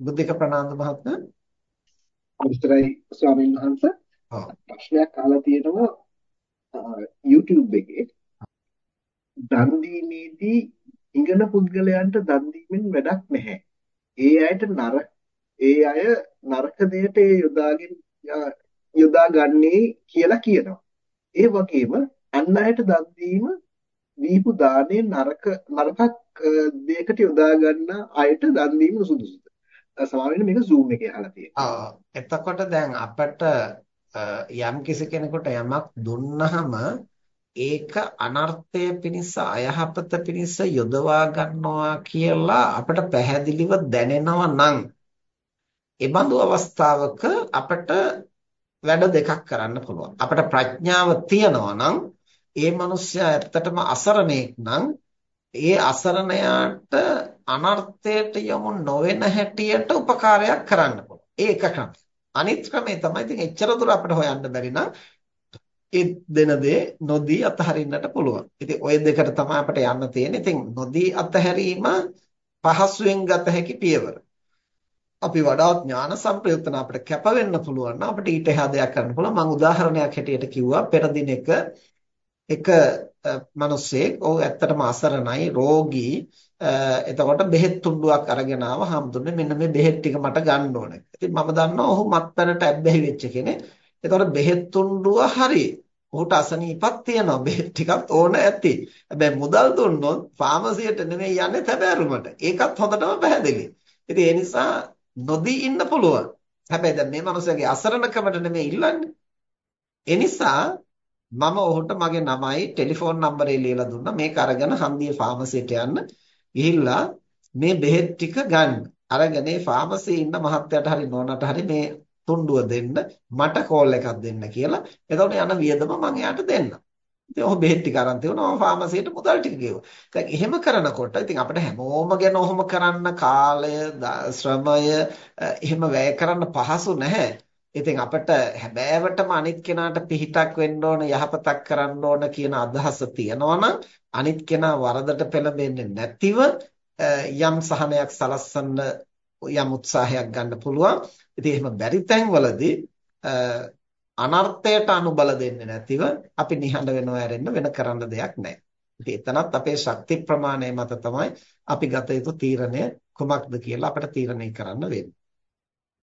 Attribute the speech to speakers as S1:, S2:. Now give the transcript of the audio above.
S1: බුද්ධික ප්‍රනාන්දු මහත්මයා
S2: අවසරයි ස්වාමීන් වහන්සේ ප්‍රශ්නයක් අහලා තියෙනවා YouTube එකේ දන් දීමේදී ඉගෙන පුද්ගලයන්ට දන් දීමෙන් වැඩක් නැහැ. ඒ අයට නර ඒ අය නරක දෙයට ඒ යොදාගෙන යොදා ගන්නේ කියලා කියනවා. ඒ වගේම අන් අයට දන් දීම දීපු දාණය නරක නරකක් දෙයකට යොදා ගන්න අයට දන් දීම සුදුසුද? සමහරවිට මේක Zoom එකේ අහලා තියෙනවා.
S1: ඔව් එතකොට දැන් අපිට යම් කිසි කෙනෙකුට යමක් දුන්නහම ඒක අනර්ථය පිණිස අයහපත පිණිස යොදවා ගන්නවා කියලා අපිට පැහැදිලිව දැනෙනවා නම් ඒ බඳු අවස්ථාවක අපිට වැඩ දෙකක් කරන්න පුළුවන්. අපිට ප්‍රඥාව තියනවා නම් ඒ මනුස්සයා ඇත්තටම අසරණෙක් නම් ඒ අසරණයාට අනර්ථයට යොමු නොවන හැටියට උපකාරයක් කරන්න පුළුවන්. ඒක ක්‍රමය. අනිත් ක්‍රමය තමයි ඉතින් එච්චර දුර අපිට හොයන්න බැරි නම් ඒ දෙන දේ නොදී අතහරින්නට පුළුවන්. ඉතින් ওই දෙකට තමයි අපිට යන්න තියෙන්නේ. ඉතින් නොදී අතහැරීම පහසුවෙන් ගත හැකි පියවර. අපි වඩාත් ඥාන සම්ප්‍රයුක්තන අපිට කැප වෙන්න පුළුවන් නම් අපිට ඊට එහා දෙයක් කරන්න පුළුවන්. මම උදාහරණයක් හැටියට කිව්වා පෙර දිනක එක මිනිස්සෙක් ඔව් ඇත්තටම අසරණයි රෝගී එතකොට බෙහෙත් තුණ්ඩුවක් අරගෙන ආව හම්දුනේ මෙන්න මේ බෙහෙත් ටික මට ගන්න ඕනේ. ඉතින් මම දන්නවා ඔහු මත්පැනට ඇබ්බැහි වෙච්ච කෙනෙක්. එතකොට බෙහෙත් තුණ්ඩුව හරි. ඔහුට අසනීපක් තියෙනවා. බෙහෙත් ටිකක් ඕන ඇති. හැබැයි මුදල් දුන්නොත් ෆාමසියට නෙමෙයි යන්නේ තැබෑරුමට. ඒකත් හොඳටම පැහැදිලි. ඉතින් ඒ නිසා නොදී ඉන්න පුළුවන්. හැබැයි දැන් මේ මනුස්සයාගේ අසරණකමට නෙමෙයි ඉල්ලන්නේ. ඒ නිසා මම ඔහුට මගේ නමයි ටෙලිෆෝන් නම්බරේ ලියලා දුන්නා. මේක අරගෙන හන්දිය ෆාමසියට යන්න. ගිහිල්ලා මේ බෙහෙත් ටික ගන්න. අරගෙන මේ ෆාමසියේ ඉන්න මහත්තයාට හරි නෝනට හරි මේ තුණ්ඩුව දෙන්න මට කෝල් එකක් දෙන්න කියලා. එතකොට යන වියදම මම එයාට දෙන්නම් ඉතින් ඔහු බෙහෙත් ටික අරන් තියුණා. මම ෆාමසියට මුදල් ටික ගෙවුවා. දැන් එහෙම කරනකොට ඉතින් අපිට හැමෝම ගැන ඔහොම කරන්න කාලය ශ්‍රමය එහෙම වැය කරන්න පහසු නැහැ. ඉතින් අපිට හැබෑවටම අනිත් කෙනාට පිහිටක් වෙන්න ඕන යහපතක් කරන්න ඕන කියන අදහස තියෙනවා අනිත් කෙනා වරදට පෙළඹෙන්නේ නැතිව යම් සහනයක් සලස්සන්න යම් උත්සාහයක් ගන්න පුළුවන්. ඉතින් එහෙම බැරි තැන්වලදී අනර්ථයට අනුබල දෙන්නේ නැතිව අපි නිහඬ වෙනව ඇරෙන්න වෙන කරන්න දෙයක් නැහැ. ඉතින් එතනත් අපේ ශක්ති ප්‍රමාණය මත තමයි අපි ගත යුතු තීරණය කුමක්ද කියලා අපිට තීරණය කරන්න වෙන්නේ.